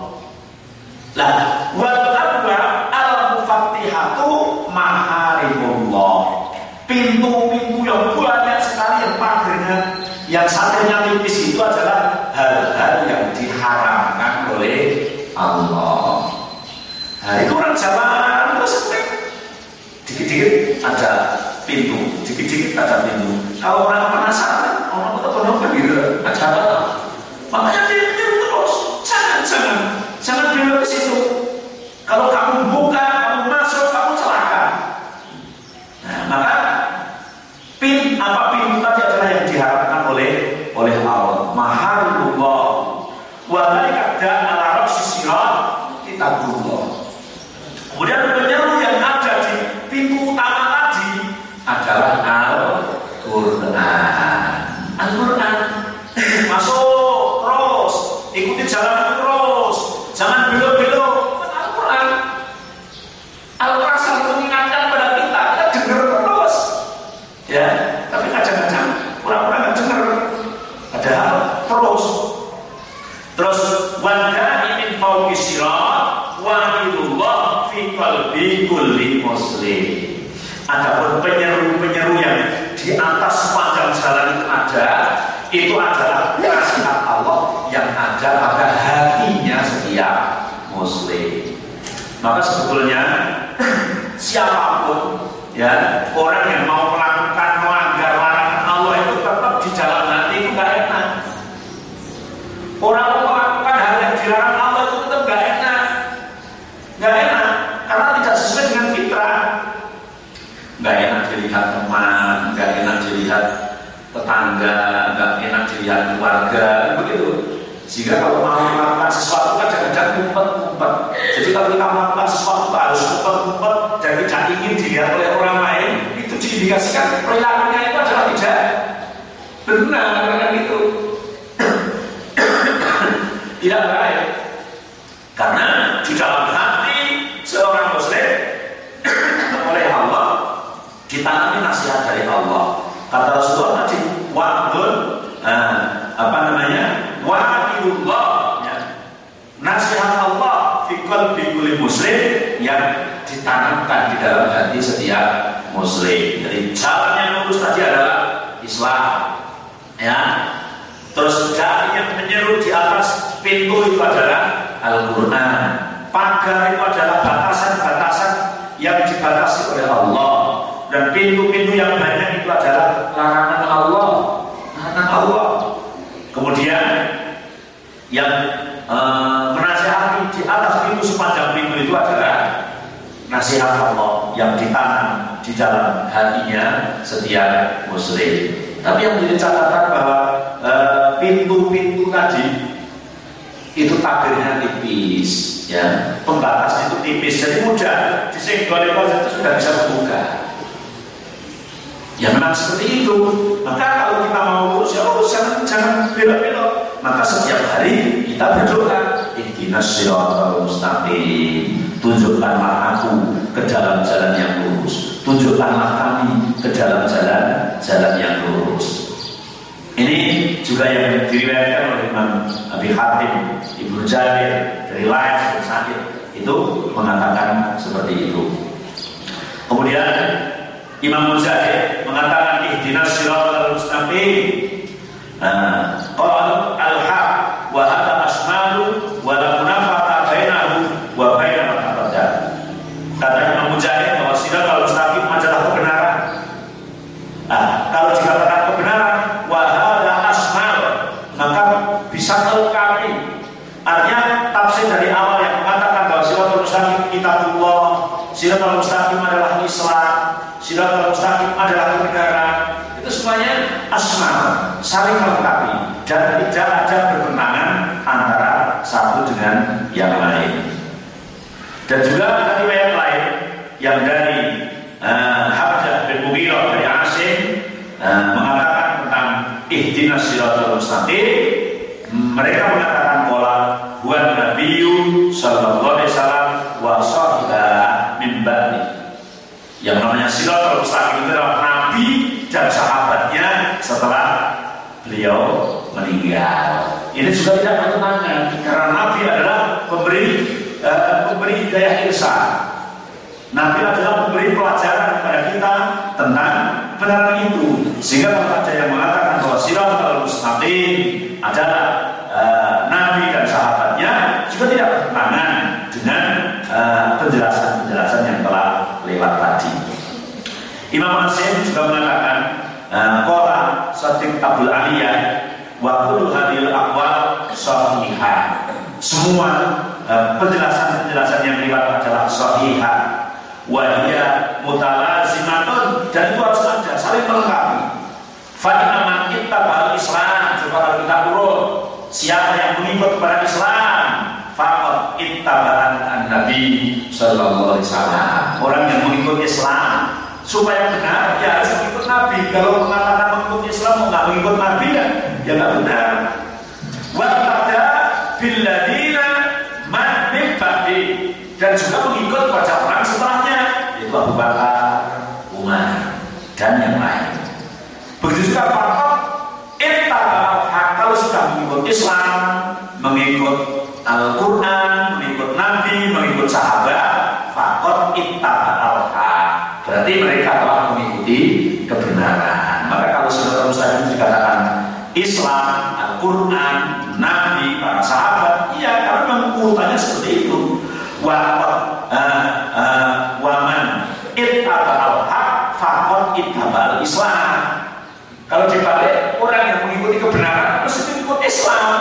lah wal kedua al mufattihatu maharimullah pintu-pintu yang banyak sekali yang pagarnya satunya tipis itu adalah hal-hal yang diharamkan oleh Allah. Nah itu orang Jawa itu sering dikit-dikit ada pintu, dikit-dikit ada pintu. Kalau orang penasaran, orang ketemu kan gitu, ada apa? Makanya dia nyuruh terus, jangan, jangan, jangan belok ke situ. Kalau kamu buka, kamu masuk, kamu celaka. Nah, maka pin apa pintu tadi adalah yang diharapkan oleh oleh Allah. Maharullah. Wa dzalika ala ra'si sirat kitabullah. Kemudian penyeru yang ada di pintu utama tadi adalah Al-Qur'an. Al-Qur'an. Masuk terus, ikuti jalan terus. Jangan belok-belok. Al-Qur'an. Al-Quran selalu mengingatkan pada kita, kita dengar terus. Ya, tapi kadang-kadang pura-pura nggak dengar. Padahal terus. Terus wanda min fauqi sirat wahidullah fi qalbi kulli muslim. Adapun penyeru-penyeru yang di atas sepanjang jalan itu ada, itu adalah nasihat Allah yang ada pada hatinya setiap muslim. Maka sebetulnya siapa pun ya orang yang mau melakukan melanggar larangan Allah itu tetap di dalam hati itu gak enak. Orang mau melakukan hal yang dilarang Allah itu tetap gak enak, gak enak karena tidak sesuai dengan fitrah. Gak enak dilihat teman, gak enak dilihat tetangga, gak enak dilihat keluarga, begitu. Sehingga kalau melakukan sesuatu kan kadang-kadang ngumpet-ngumpet. Jadi kalau kita melakukan sesuatu harus ngumpet-ngumpet dan tidak ingin dilihat oleh orang lain, itu diindikasikan perilakunya itu adalah tidak benar kan itu. tidak baik. Karena di dalam hati seorang muslim oleh Allah ditanami nasihat dari Allah. Kata Rasulullah tadi, wa'dun eh, apa namanya? Wa'idullah ya. Nasihat Allah fi qalbi kulli muslim yang ditanamkan di dalam hati setiap muslim. Jadi jalan yang lurus tadi adalah Islam. Ya. Terus jalan yang menyeru di atas pintu itu adalah Al-Qur'an. Pagar itu adalah batasan-batasan yang dibatasi oleh Allah dan pintu-pintu yang banyak itu adalah larangan Allah larangan Allah kemudian yang e, menasihati di atas pintu sepanjang pintu itu adalah nasihat Allah yang ditanam di dalam hatinya setiap muslim. Tapi yang menjadi catatan bahwa pintu-pintu tadi itu tabirnya tipis ya. Pembatasnya itu tipis. Jadi mudah. Disenggol itu sudah bisa terbuka. Ya memang seperti itu. Maka kalau kita mau lurus ya lurus jangan jangan belok-belok. Maka setiap hari kita berdoa, Ihdinas siratal mustaqim. Tunjukkanlah aku ke dalam jalan yang lurus. Tunjukkanlah kami ke dalam jalan jalan yang lurus. Ini juga yang diriwayatkan oleh Imam Abi Hatim, Ibnu Jarir dari lain sakit itu mengatakan seperti itu. Kemudian Imam Mujahid mengatakan ihdinas siratal mustaqim. Nah, qala al-haq wa asmalu wa la munafata bainahu wa baina ma Kata Imam Mujahid bahwa siratal mustaqim adalah kebenaran. Nah, kalau dikatakan kebenaran wa hadha asmal maka bisa terkali. Artinya tafsir dari awal yang mengatakan bahwa siratal mustaqim kitabullah, siratal mustaqim adalah Islam, Siratul mustaqim adalah kebenaran. Itu semuanya asma, saling melengkapi dan tidak ada bertentangan antara satu dengan yang lain. Dan juga ada riwayat lain yang dari uh, Habjah bin Mughirah dari Asim uh, mengatakan tentang ihdinas siratul mustaqim. Mereka mengatakan bahwa buat Nabi sallallahu alaihi wasallam wa sahibah min yang namanya Siratul Mustaqim itu adalah Nabi dan sahabatnya setelah beliau meninggal. Ini juga tidak bertentangan karena Nabi adalah pemberi uh, pemberi hidayah irsa. Nabi adalah pemberi pelajaran kepada kita tentang benar itu. Sehingga kalau ada yang mengatakan bahwa Siratul Mustaqim adalah uh, Nabi dan sahabatnya juga tidak bertentangan dengan penjelasan-penjelasan uh, yang telah lewat tadi. Imam Asim juga mengatakan Kola Satik Abdul Aliyah sahihah Semua penjelasan-penjelasan yang lewat adalah sahihah Wa hiya mutalazimatun Dan itu harus ada saling melengkapi. Fa'ina man kita bahal Islam Coba kalau kita turun Siapa yang mengikut kepada Islam Fakot ittaba'an an-nabi Sallallahu alaihi wasallam. Orang yang mengikut Islam Supaya benar, ya harus mengikut Nabi. Kalau mengatakan mengikut Islam, mau nggak mengikut Nabi ya Ya nggak benar Abu Bakar, Umar Dan yang lain Begitu juga fakot Ittaba'al Kalau sudah mengikut Islam Mengikut Al-Quran, mengikut Nabi, mengikut sahabat, fakot ittaba'al Berarti mereka telah mengikuti kebenaran. Maka kalau saudara Ustaz dikatakan Islam, Al-Quran, Nabi, para sahabat, iya karena memang urutannya seperti itu. Wa uh, uh, waman ittaba'al haq fakot ittaba'al Islam. Kalau dibalik orang yang mengikuti kebenaran mesti mengikuti Islam.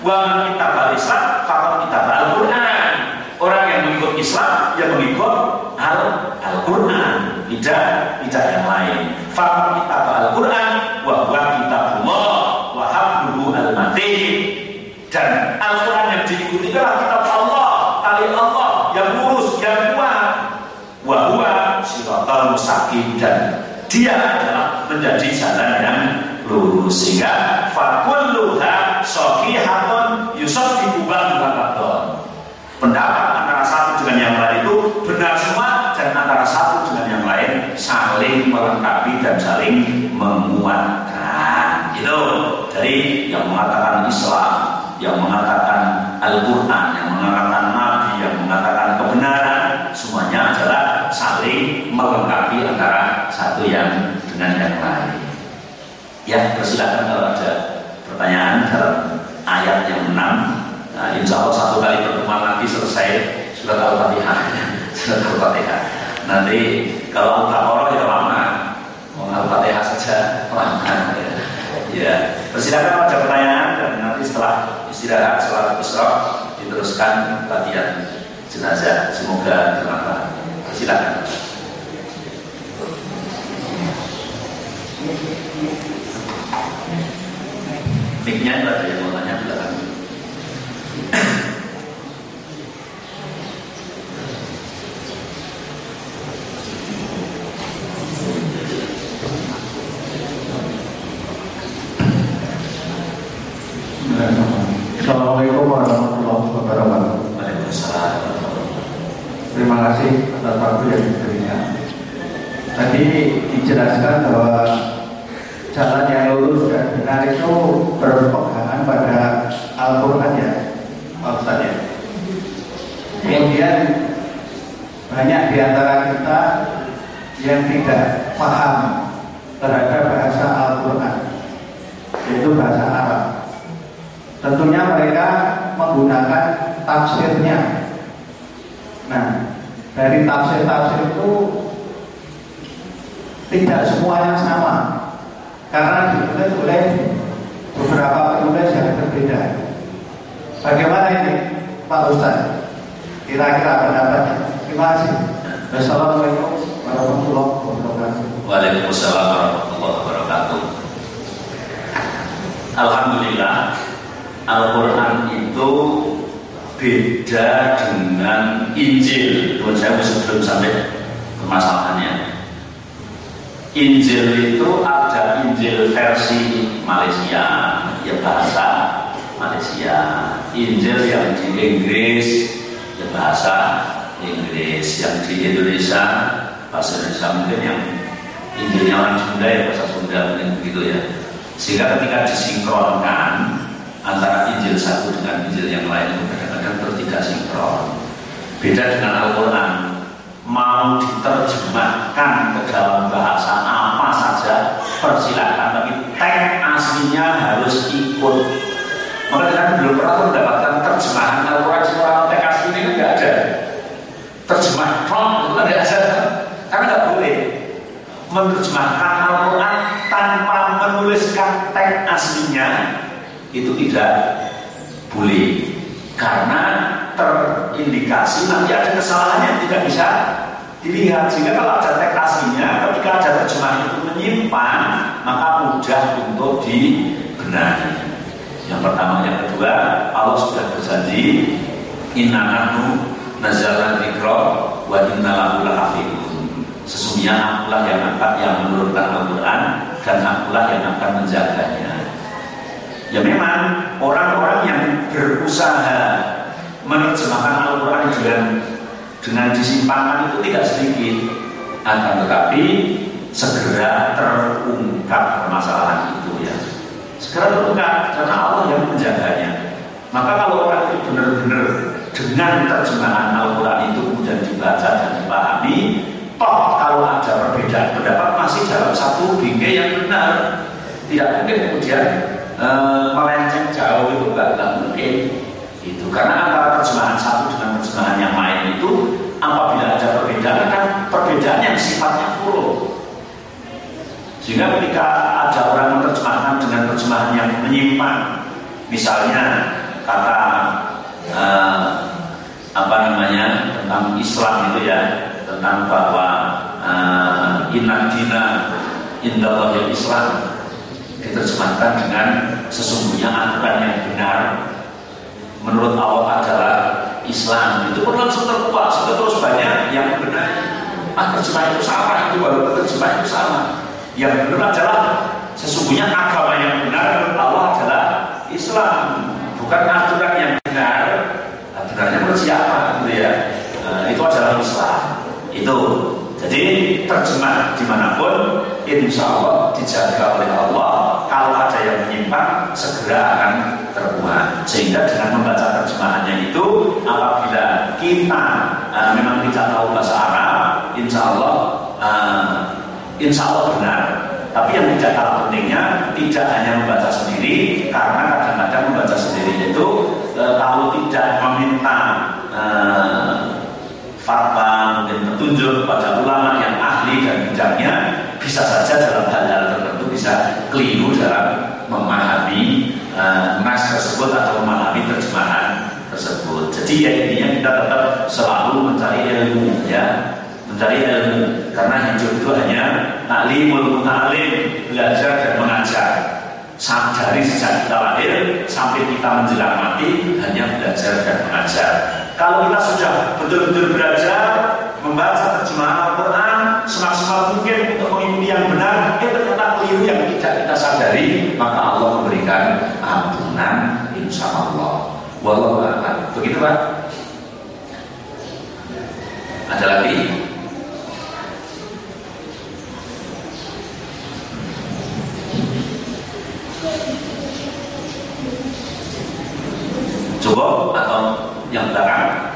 Wa kita Islam, fakot kita Al-Quran. Orang yang mengikut Islam, yang mengikut Al-Quran. Tidak, tidak yang lain. Fakot kita Al-Quran, wa huwa kitabullah, wa habluhu al-matin. Dan diikutikanlah kitab Allah, tali Allah yang lurus, yang kuat. Wahwa siratal mustaqim dan dia adalah menjadi jalan yang lurus sehingga fakulluha sahihatun yusaddiqu ba'dun pendapat antara satu dengan yang lain itu benar semua dan antara satu dengan yang lain saling melengkapi dan saling menguatkan. Itu dari yang mengatakan Islam yang mengatakan Al-Quran yang mengatakan Nabi yang mengatakan kebenaran semuanya adalah saling melengkapi antara satu yang dengan yang lain ya persilakan kalau ada pertanyaan dalam ayat yang 6 Nah, insya Allah satu kali pertemuan nanti selesai surat Al-Fatihah. surat Al-Fatihah. Nanti kalau Al-Baqarah ya lama. Mau Al-Fatihah saja lama. Ya, persilakan ada pertanyaan dan nanti setelah istirahat sholat isra diteruskan latihan jenazah. Semoga bermanfaat. Persilakan. Mic-nya ada yang mau tanya belakang. Assalamualaikum warahmatullahi wabarakatuh. Terima kasih atas waktu yang diberinya. Tadi dijelaskan bahwa jalan yang lurus dan benar itu berpegangan pada Al-Quran ya, Pak ya. Kemudian banyak di antara kita yang tidak paham terhadap bahasa Al-Quran, yaitu bahasa Arab. Tentunya mereka menggunakan tafsirnya. Nah, dari tafsir-tafsir itu tidak semuanya sama karena ditulis oleh beberapa penulis yang berbeda. Bagaimana ini Pak Ustaz? Kira-kira pendapatnya? Terima kasih. Wassalamualaikum warahmatullahi wabarakatuh. Waalaikumsalam warahmatullahi wabarakatuh. Alhamdulillah Al-Quran itu beda dengan Injil. Tuan saya sebelum sampai permasalahannya. Injil itu ada Injil versi Malaysia, ya bahasa Malaysia. Injil yang di Inggris, ya bahasa Inggris. Yang di Indonesia, bahasa Indonesia mungkin yang Injilnya orang Sunda ya bahasa Sunda mungkin begitu ya. Sehingga ketika disinkronkan antara Injil satu dengan Injil yang lain itu tidak sinkron. Beda dengan Al-Quran, mau diterjemahkan ke dalam bahasa apa saja persilahkan, tapi teks aslinya harus ikut. Maka kita belum pernah mendapatkan terjemahan Al-Quran secara teks aslinya kan nggak ada. Terjemah from itu kan nggak ada, karena nggak boleh menerjemahkan Al-Quran tanpa menuliskan teks aslinya itu tidak boleh karena terindikasi nanti ada kesalahan yang tidak bisa dilihat. Sehingga kalau ada teks aslinya ketika ada terjemahan itu menyimpan maka mudah untuk dibenahi. Yang pertama yang kedua Allah sudah berjanji inna nazalna dzikra wa inna sesungguhnya akulah yang akan yang menurunkan Al-Quran dan akulah yang akan menjaganya. Ya memang orang-orang yang berusaha menerjemahkan Al-Quran dengan dengan disimpankan itu tidak sedikit. Akan tetapi segera terungkap permasalahan itu ya. Segera terungkap karena Allah yang menjaganya. Maka kalau orang itu benar-benar dengan terjemahan Al-Quran itu kemudian dibaca dan dipahami toh kalau ada perbedaan pendapat masih dalam satu bingkai yang benar. Tidak mungkin kemudian Uh, melenceng jauh itu enggak mungkin karena antara terjemahan satu dengan terjemahan yang lain itu apabila ada perbedaan kan perbedaan yang sifatnya full. Sehingga ketika ada orang menerjemahkan dengan terjemahan yang menyimpang misalnya kata uh, apa namanya tentang Islam itu ya tentang bahwa uh, inna dina indallah Islam diterjemahkan dengan sesungguhnya aturan yang benar menurut Allah adalah Islam. Itu pun langsung terkuat. Sehingga terus banyak yang benar. Ah terjemah itu salah itu baru terjemah itu salah yang benar adalah sesungguhnya agama yang benar menurut Allah adalah Islam. Bukan aturan yang benar. Aturannya menurut siapa gitu ya? Nah, itu adalah Islam. Itu jadi terjemah di mana pun insya Allah dijaga oleh Allah. Kalau ada yang menyimpang segera akan terbuat. Sehingga dengan membaca terjemahannya itu apabila kita uh, memang tidak tahu bahasa Arab insya Allah uh, insya Allah benar. Tapi yang tidak kalah pentingnya tidak hanya membaca sendiri karena kadang-kadang membaca sendiri itu uh, kalau tidak meminta uh, fatwa mungkin petunjuk kepada ulama yang ahli dan bidangnya bisa saja dalam hal-hal tertentu bisa keliru dalam memahami uh, tersebut atau memahami terjemahan tersebut. Jadi ya intinya kita tetap selalu mencari ilmu ya, mencari ilmu karena hidup itu hanya taklimul mutalim belajar dan mengajar. Dari sejak kita lahir sampai kita menjelang mati hanya belajar dan mengajar. Kalau kita sudah betul-betul belajar membaca terjemahan Al-Quran semaksimal mungkin untuk mengikuti yang benar, eh ternyata keliru yang tidak kita sadari, maka Allah memberikan ampunan insya Allah. Wallahu a'lam. Begitu Pak? Ada lagi? Cukup atau yang belakang?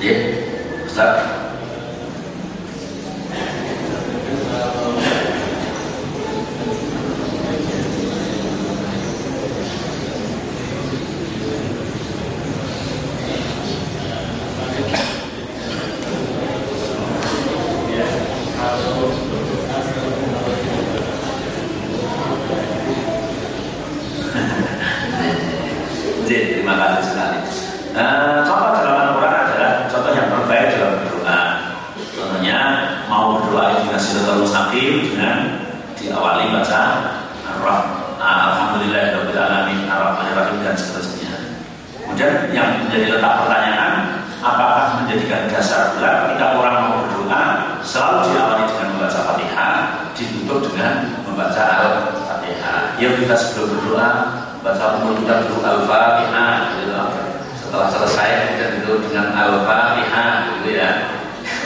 Ya, Ustaz. Jadi, terima kasih sekali. Uh, contoh dalam Al-Quran adalah contoh yang terbaik dalam berdoa. Contohnya mau berdoa itu dengan siratul mustaqim dengan diawali baca Ar-Rah, Alhamdulillah alamin Ar-Rahmanir Rahim dan seterusnya. Kemudian yang menjadi letak pertanyaan, apakah menjadikan dasar pula ketika orang mau berdoa selalu diawali dengan membaca Fatihah, ditutup dengan membaca Al-Fatihah. Ya kita sebelum berdoa baca umur kita dulu Al-Fatihah gitu. Setelah selesai kita dulu dengan Al-Fatihah gitu ya.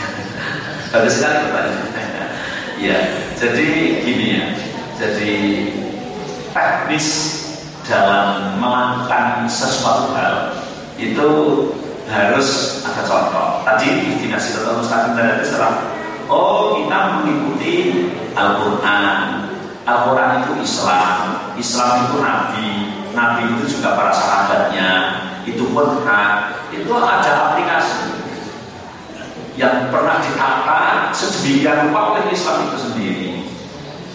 Bagus sekali pertanyaan. ya, jadi gini ya. Jadi teknis dalam melakukan sesuatu hal itu harus ada contoh. Tadi destinasi total mustaqim dan itu setelah oh kita mengikuti Al-Quran. Al-Quran itu Islam, Islam itu Nabi, Nabi itu juga para sahabatnya, itu pun hak, itu ada aplikasi yang pernah ditata sedemikian rupa oleh Islam itu sendiri,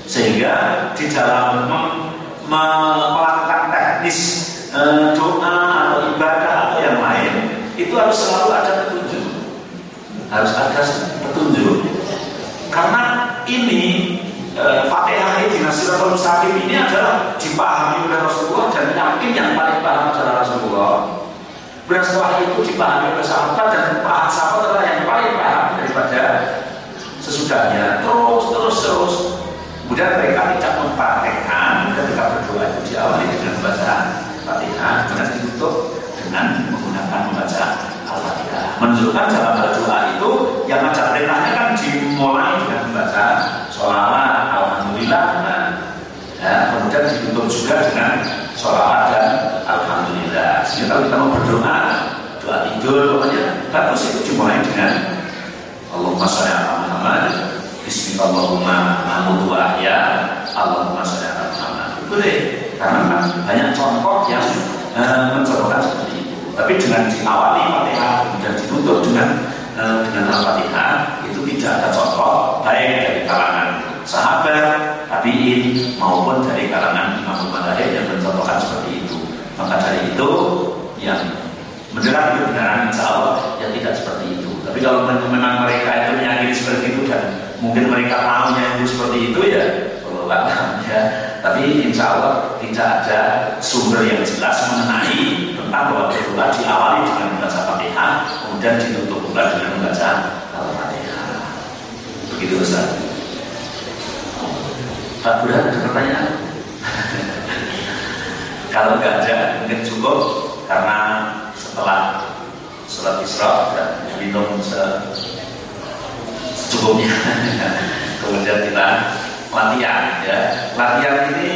sehingga di dalam melakukan teknis e, doa atau ibadah atau yang lain itu harus selalu ada petunjuk, harus ada petunjuk, karena ini Fatihah ini Nasiratul Mustaqim ini adalah dipahami oleh Rasulullah dan yakin yang paling paham adalah Rasulullah. Dan setelah itu dipahami oleh sahabat dan paham sahabat adalah yang paling paham daripada sesudahnya. Terus, terus, terus. Kemudian mereka tidak mempraktekkan ketika berdoa itu diawali dengan membaca Fatihah, kemudian ditutup dengan menggunakan membaca Al-Fatihah. Menunjukkan dalam berdoa itu yang ada perintahnya kan dimulai dengan membaca sholawat, alhamdulillah, nah, ya, kemudian ditutup juga dengan sholawat dan alhamdulillah. Sehingga kalau kita mau berdoa, doa tidur, pokoknya bagus itu dimulai dengan Allahumma sholli ala Muhammad, Bismillahirrahmanirrahim, wa ya, Allahumma sholli ala Muhammad. Boleh, karena banyak contoh yang uh, mencontohkan seperti itu. Tapi dengan diawali Fatihah kemudian ditutup dengan uh, dengan Al-Fatihah itu tidak ada contoh baik dari kalangan sahabat, tabiin maupun dari kalangan imam madhab yang mencontohkan seperti itu. Maka dari itu yang mendengar kebenaran insya Allah yang tidak seperti itu. Tapi kalau memang mereka itu menyakiti seperti itu dan mungkin mereka tahunya itu seperti itu ya, kalau ya tapi insya Allah tidak ada sumber yang jelas mengenai tentang bahwa berdoa diawali dengan membaca Fatihah, kemudian ditutup dengan membaca Al-Fatihah. Begitu Ustaz. Pak Burhan ada pertanyaan? Kalau nggak ada, mungkin cukup karena setelah sholat Isra dan minum secukupnya. Kemudian kita latihan ya. Latihan ini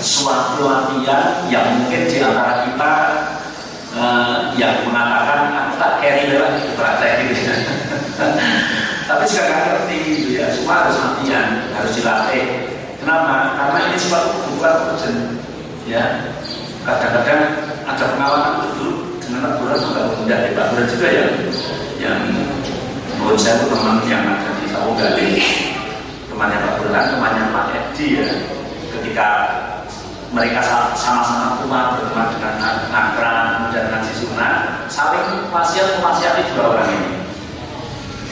suatu latihan yang mungkin di antara kita uh, yang mengatakan aku tak carry lewat praktek gitu. Tapi juga nggak ngerti gitu ya. Semua harus latihan, harus dilatih. Kenapa? Karena ini suatu kebutuhan urgent ya. Kadang-kadang ada pengalaman dulu dengan Pak Buran juga Pak Buran juga yang yang menurut saya itu teman yang ada di Sawo Gali temannya Pak Buran, temannya Pak Edi ya ketika mereka sama-sama tua berteman dengan Nakran dan Nazi Sunnah saling wasiat mewasiati dua orang ini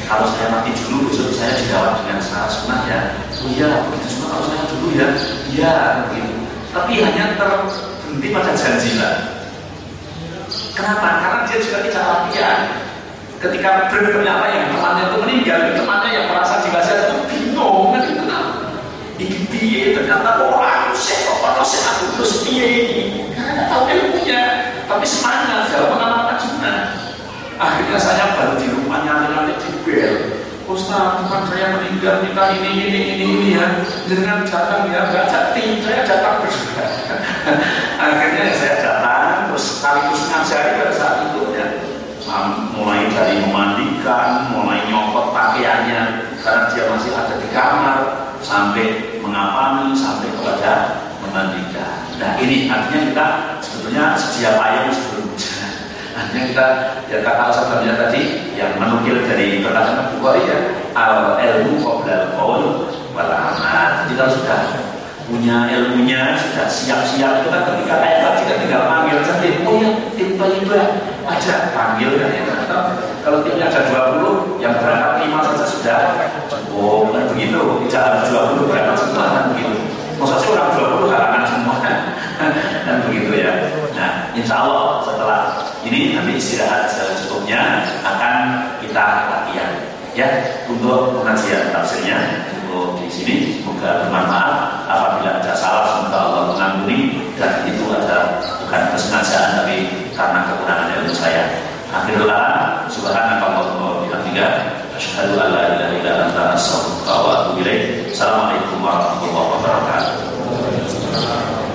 kalau saya mati dulu besok saya dijawab dengan secara sunnah ya. Oh iya begitu juga kalau saya dulu ya. Iya begitu tapi hanya terhenti pada janji lah. Kenapa? karena dia juga tidak latihan. Ketika ternyata yang temannya itu meninggal temannya yang merasa dikasih itu bingung kan kenapa ini piye ternyata orang saya kok saya aku terus piye ini? Karena tahu ilmunya tapi semangat dalam pengalaman juga akhirnya saya baru di rumahnya nanti di bel Ustaz, teman saya meninggal kita ini ini ini ini ya. Dengan datang ya nggak jadi saya datang berdua akhirnya saya datang terus sekaligus ngajari pada saat itu ya mulai dari memandikan mulai nyopot pakaiannya karena dia masih ada di kamar sampai mengapani sampai kepada memandikan. Nah ini artinya kita sebetulnya sedia payung sebelum Artinya kita ya kata sabdanya tadi yang menukil dari perkataan Bukhari ya al ilmu qabla al wal amal. Kalau sudah punya ilmunya, sudah siap-siap kan ketika kayak tadi kan tinggal panggil saja. Oh ya, tim tiba ada panggil kan ya. Kalau timnya ada 20, yang berangkat 5 saja sudah cukup kan begitu. Tidak harus 20 berangkat semua kan begitu. Maksudnya orang 20 halangan semua kan, dan begitu ya. Nah, insya Allah ini nanti istirahat secukupnya akan kita latihan. Ya untuk pengajian tafsirnya cukup di sini. Semoga bermanfaat. Apabila ada salah semoga Allah mengampuni. Dan itu ada bukan kesengajaan tapi karena kekurangan ilmu saya. Akhirullah subhanakallahumma wa bihamdika. Asyhadu an la ilaha illa anta wa atubu assalamualaikum warahmatullahi wabarakatuh